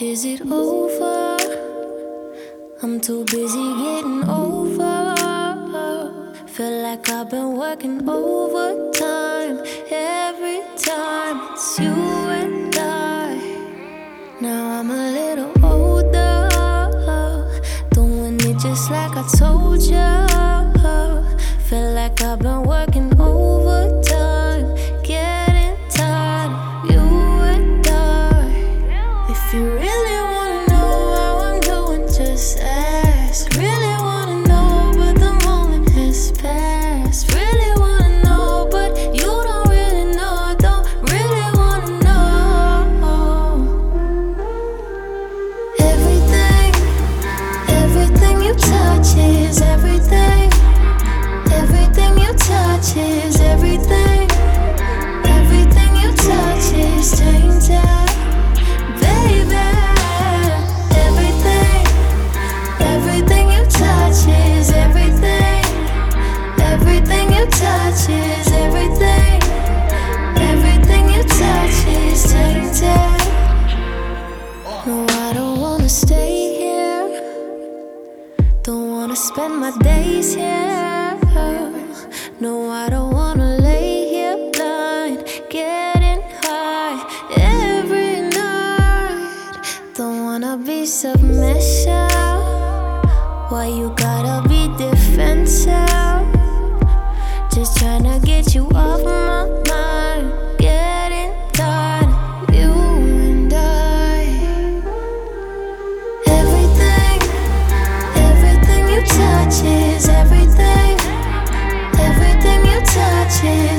Is it over? I'm too busy getting over. Feel like I've been working overtime every time it's you and I. Now I'm a little older, doing it just like I told ya. Touch is everything. Everything you touch is everything. Everything you touch is tainted, baby. Everything, everything you touch is everything. Everything you touch is wanna spend my days here. No, I don't wanna lay here blind, getting high every night. Don't wanna be submissive. Why you gotta be defensive? Just tryna get you off my touch is everything. Everything you touch is